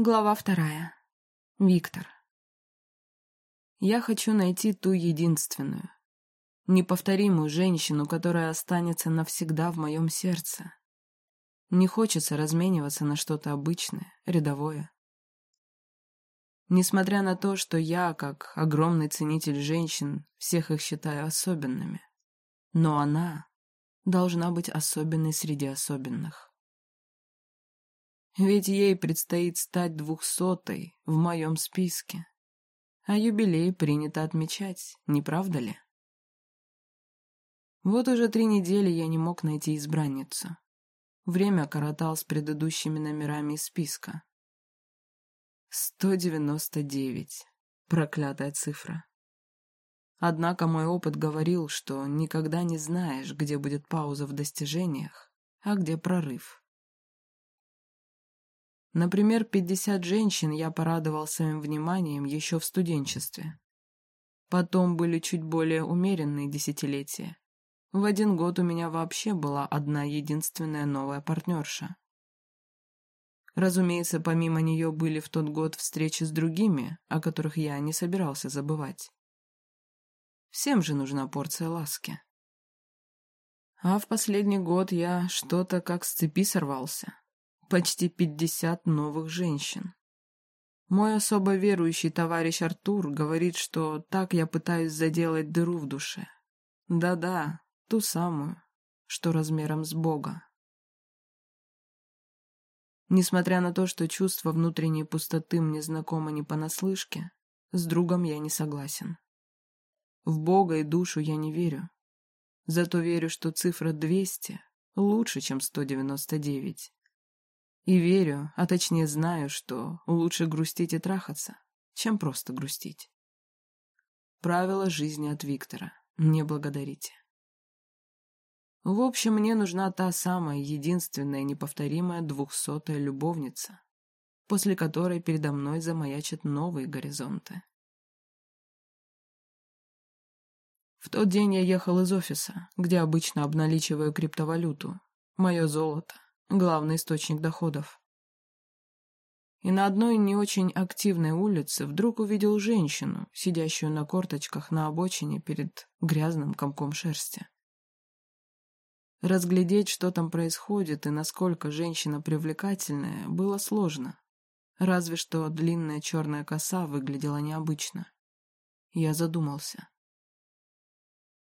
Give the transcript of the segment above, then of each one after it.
Глава вторая. Виктор. Я хочу найти ту единственную, неповторимую женщину, которая останется навсегда в моем сердце. Не хочется размениваться на что-то обычное, рядовое. Несмотря на то, что я, как огромный ценитель женщин, всех их считаю особенными, но она должна быть особенной среди особенных. Ведь ей предстоит стать двухсотой в моем списке. А юбилей принято отмечать, не правда ли? Вот уже три недели я не мог найти избранницу. Время коротал с предыдущими номерами из списка. Сто девяносто девять. Проклятая цифра. Однако мой опыт говорил, что никогда не знаешь, где будет пауза в достижениях, а где прорыв. Например, 50 женщин я порадовал своим вниманием еще в студенчестве. Потом были чуть более умеренные десятилетия. В один год у меня вообще была одна единственная новая партнерша. Разумеется, помимо нее были в тот год встречи с другими, о которых я не собирался забывать. Всем же нужна порция ласки. А в последний год я что-то как с цепи сорвался почти пятьдесят новых женщин. Мой особо верующий товарищ Артур говорит, что так я пытаюсь заделать дыру в душе. Да-да, ту самую, что размером с Бога. Несмотря на то, что чувство внутренней пустоты мне знакомо не понаслышке, с другом я не согласен. В Бога и душу я не верю. Зато верю, что цифра 200 лучше, чем 199. И верю, а точнее знаю, что лучше грустить и трахаться, чем просто грустить. Правило жизни от Виктора. Не благодарите. В общем, мне нужна та самая единственная неповторимая двухсотая любовница, после которой передо мной замаячат новые горизонты. В тот день я ехал из офиса, где обычно обналичиваю криптовалюту, мое золото, главный источник доходов. И на одной не очень активной улице вдруг увидел женщину, сидящую на корточках на обочине перед грязным комком шерсти. Разглядеть, что там происходит и насколько женщина привлекательная, было сложно. Разве что длинная черная коса выглядела необычно. Я задумался.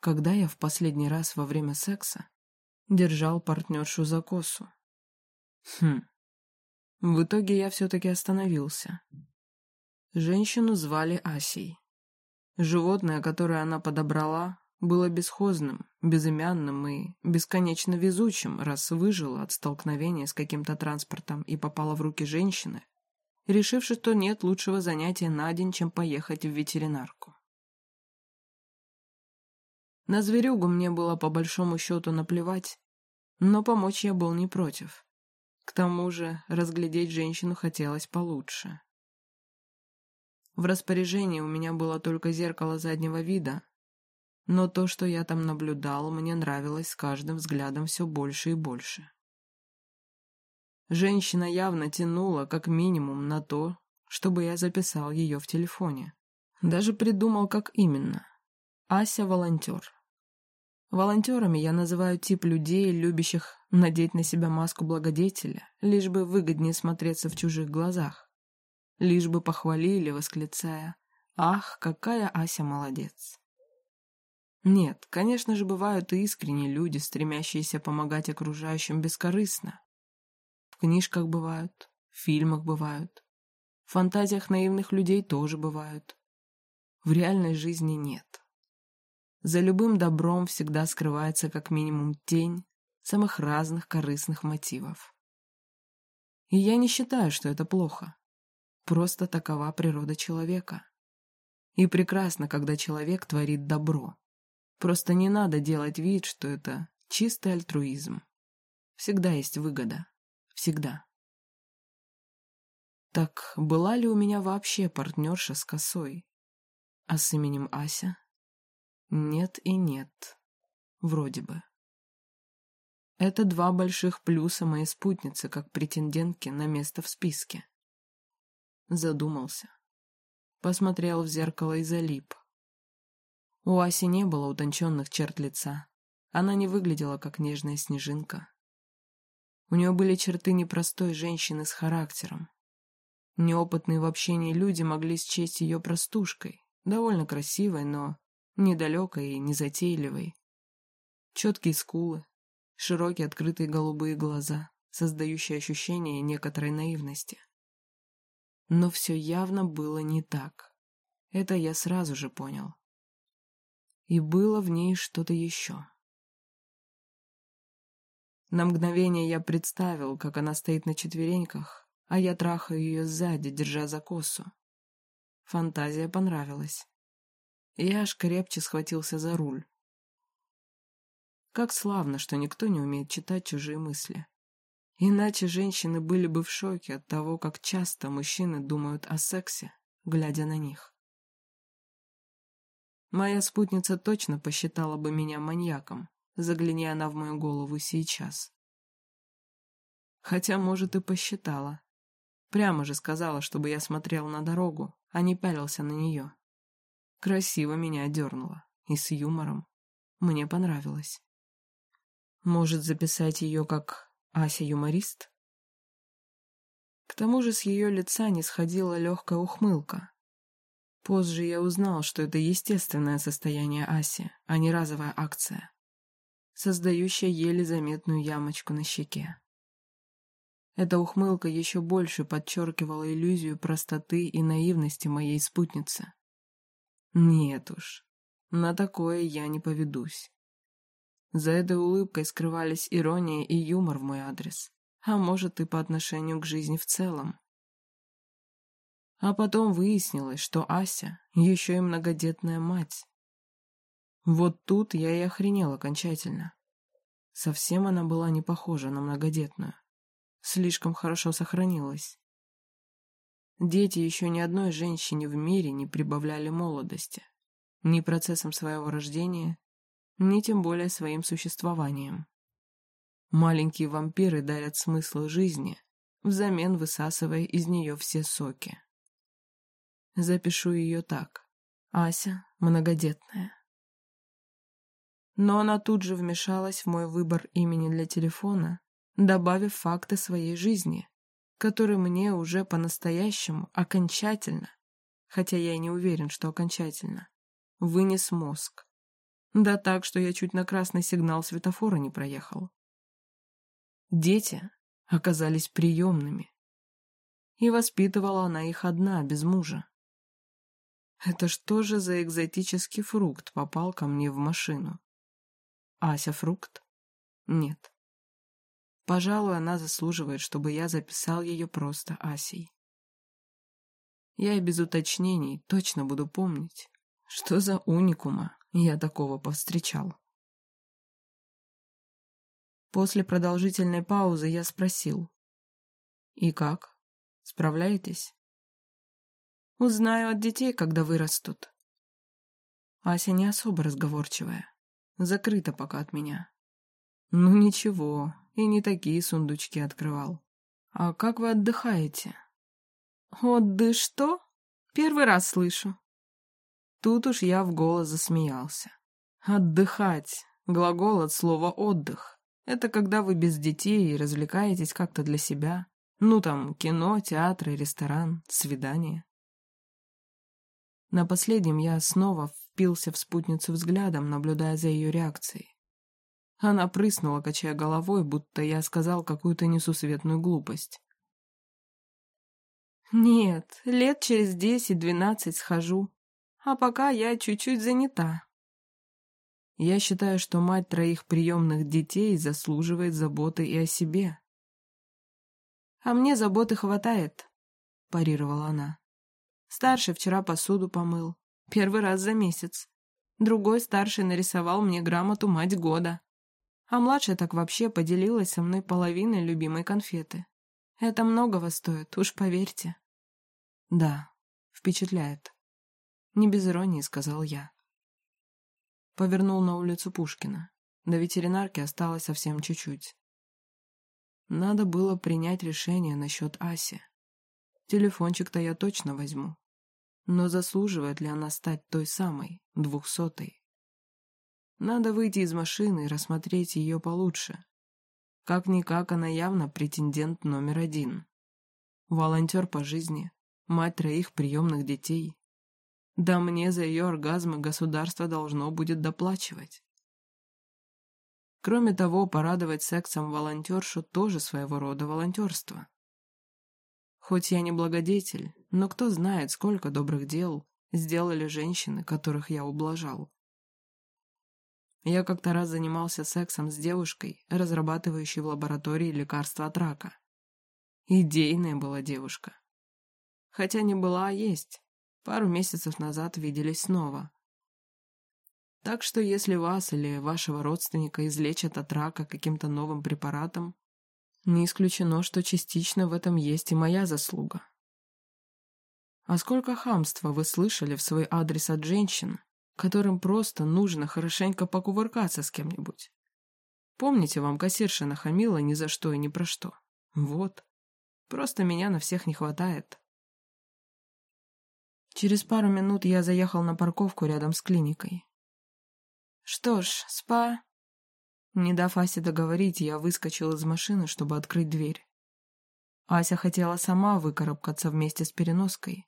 Когда я в последний раз во время секса держал партнершу за косу. Хм. В итоге я все-таки остановился. Женщину звали Асей. Животное, которое она подобрала, было бесхозным, безымянным и бесконечно везучим, раз выжило от столкновения с каким-то транспортом и попало в руки женщины, решившей, что нет лучшего занятия на день, чем поехать в ветеринарку. На зверюгу мне было по большому счету наплевать, но помочь я был не против. К тому же разглядеть женщину хотелось получше. В распоряжении у меня было только зеркало заднего вида, но то, что я там наблюдал, мне нравилось с каждым взглядом все больше и больше. Женщина явно тянула, как минимум, на то, чтобы я записал ее в телефоне. Даже придумал, как именно. Ася – волонтер. Волонтерами я называю тип людей, любящих надеть на себя маску благодетеля, лишь бы выгоднее смотреться в чужих глазах. Лишь бы похвалили, восклицая «Ах, какая Ася молодец!». Нет, конечно же, бывают и искренние люди, стремящиеся помогать окружающим бескорыстно. В книжках бывают, в фильмах бывают, в фантазиях наивных людей тоже бывают. В реальной жизни нет. За любым добром всегда скрывается как минимум тень самых разных корыстных мотивов. И я не считаю, что это плохо. Просто такова природа человека. И прекрасно, когда человек творит добро. Просто не надо делать вид, что это чистый альтруизм. Всегда есть выгода. Всегда. Так была ли у меня вообще партнерша с косой? А с именем Ася? Нет и нет. Вроде бы. Это два больших плюса моей спутницы, как претендентки на место в списке. задумался. Посмотрел в зеркало и залип. У Аси не было утонченных черт лица. Она не выглядела, как нежная снежинка. У нее были черты непростой женщины с характером. Неопытные в общении люди могли счесть ее простушкой, довольно красивой, но недалекой и незатейливой. Четкие скулы, широкие открытые голубые глаза, создающие ощущение некоторой наивности. Но все явно было не так. Это я сразу же понял. И было в ней что-то еще. На мгновение я представил, как она стоит на четвереньках, а я трахаю ее сзади, держа за косу. Фантазия понравилась. Я аж крепче схватился за руль. Как славно, что никто не умеет читать чужие мысли. Иначе женщины были бы в шоке от того, как часто мужчины думают о сексе, глядя на них. Моя спутница точно посчитала бы меня маньяком, загляни она в мою голову сейчас. Хотя, может, и посчитала. Прямо же сказала, чтобы я смотрел на дорогу, а не пялился на нее. Красиво меня дернула. И с юмором. Мне понравилось. Может, записать ее как Ася юморист? К тому же с ее лица не сходила легкая ухмылка. Позже я узнал, что это естественное состояние Аси, а не разовая акция, создающая еле заметную ямочку на щеке. Эта ухмылка еще больше подчеркивала иллюзию простоты и наивности моей спутницы. Нет уж, на такое я не поведусь. За этой улыбкой скрывались ирония и юмор в мой адрес, а может и по отношению к жизни в целом. А потом выяснилось, что Ася еще и многодетная мать. Вот тут я и охренел окончательно. Совсем она была не похожа на многодетную. Слишком хорошо сохранилась. Дети еще ни одной женщине в мире не прибавляли молодости. Ни процессом своего рождения, ни тем более своим существованием. Маленькие вампиры дарят смысл жизни, взамен высасывая из нее все соки. Запишу ее так. Ася многодетная. Но она тут же вмешалась в мой выбор имени для телефона, добавив факты своей жизни, которые мне уже по-настоящему окончательно, хотя я и не уверен, что окончательно, вынес мозг. Да так, что я чуть на красный сигнал светофора не проехал. Дети оказались приемными. И воспитывала она их одна, без мужа. Это что же за экзотический фрукт попал ко мне в машину? Ася фрукт? Нет. Пожалуй, она заслуживает, чтобы я записал ее просто Асей. Я и без уточнений точно буду помнить, что за уникума я такого повстречал. После продолжительной паузы я спросил. «И как? Справляетесь?» «Узнаю от детей, когда вырастут». Ася не особо разговорчивая. Закрыта пока от меня. «Ну ничего, и не такие сундучки открывал. А как вы отдыхаете?» «Отдых что? Первый раз слышу». Тут уж я в голос засмеялся. Отдыхать. Глагол от слова «отдых». Это когда вы без детей и развлекаетесь как-то для себя. Ну там, кино, театр, ресторан, свидание. На последнем я снова впился в спутницу взглядом, наблюдая за ее реакцией. Она прыснула, качая головой, будто я сказал какую-то несусветную глупость. «Нет, лет через десять-двенадцать схожу. А пока я чуть-чуть занята. Я считаю, что мать троих приемных детей заслуживает заботы и о себе. А мне заботы хватает, парировала она. Старший вчера посуду помыл. Первый раз за месяц. Другой старший нарисовал мне грамоту «Мать года». А младшая так вообще поделилась со мной половиной любимой конфеты. Это многого стоит, уж поверьте. Да, впечатляет. Не без иронии, сказал я. Повернул на улицу Пушкина. До ветеринарки осталось совсем чуть-чуть. Надо было принять решение насчет Аси. Телефончик-то я точно возьму. Но заслуживает ли она стать той самой, двухсотой? Надо выйти из машины и рассмотреть ее получше. Как-никак она явно претендент номер один. Волонтер по жизни, мать троих приемных детей. Да мне за ее оргазмы государство должно будет доплачивать. Кроме того, порадовать сексом волонтершу тоже своего рода волонтерство. Хоть я не благодетель, но кто знает, сколько добрых дел сделали женщины, которых я ублажал. Я как-то раз занимался сексом с девушкой, разрабатывающей в лаборатории лекарства от рака. Идейная была девушка. Хотя не была, а есть. Пару месяцев назад виделись снова. Так что если вас или вашего родственника излечат от рака каким-то новым препаратом, не исключено, что частично в этом есть и моя заслуга. А сколько хамства вы слышали в свой адрес от женщин, которым просто нужно хорошенько покувыркаться с кем-нибудь? Помните, вам кассирша нахамила ни за что и ни про что? Вот. Просто меня на всех не хватает. Через пару минут я заехал на парковку рядом с клиникой. Что ж, спа не дав Асе договорить, я выскочил из машины, чтобы открыть дверь. Ася хотела сама выкарабкаться вместе с переноской,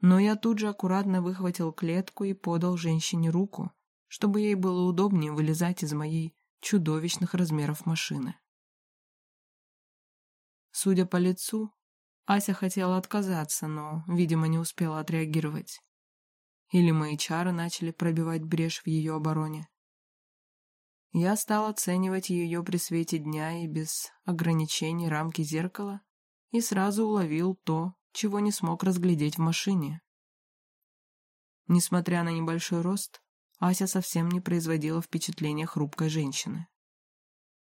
но я тут же аккуратно выхватил клетку и подал женщине руку, чтобы ей было удобнее вылезать из моей чудовищных размеров машины. Судя по лицу, Ася хотела отказаться, но, видимо, не успела отреагировать. Или мои чары начали пробивать брешь в ее обороне. Я стал оценивать ее при свете дня и без ограничений рамки зеркала и сразу уловил то, чего не смог разглядеть в машине. Несмотря на небольшой рост, Ася совсем не производила впечатления хрупкой женщины.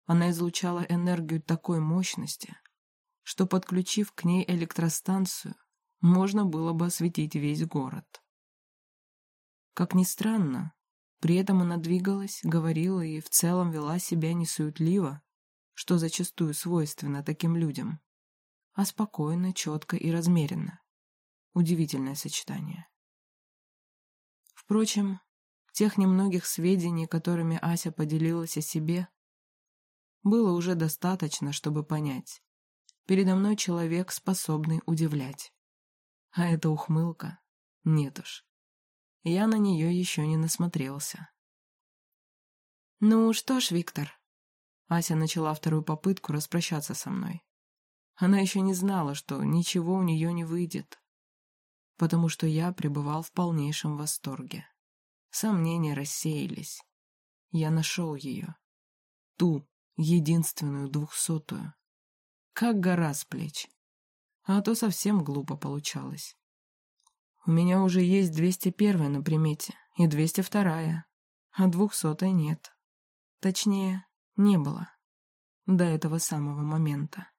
Она излучала энергию такой мощности, что, подключив к ней электростанцию, можно было бы осветить весь город. Как ни странно, при этом она двигалась, говорила и в целом вела себя не суетливо, что зачастую свойственно таким людям, а спокойно, четко и размеренно. Удивительное сочетание. Впрочем, тех немногих сведений, которыми Ася поделилась о себе, было уже достаточно, чтобы понять. Передо мной человек, способный удивлять. А эта ухмылка? Нет уж. Я на нее еще не насмотрелся. «Ну что ж, Виктор...» Ася начала вторую попытку распрощаться со мной. Она еще не знала, что ничего у нее не выйдет, потому что я пребывал в полнейшем восторге. Сомнения рассеялись. Я нашел ее. Ту, единственную двухсотую. Как гора с плеч. А то совсем глупо получалось. У меня уже есть 201 на примете и 202, а 200 нет. Точнее, не было. До этого самого момента.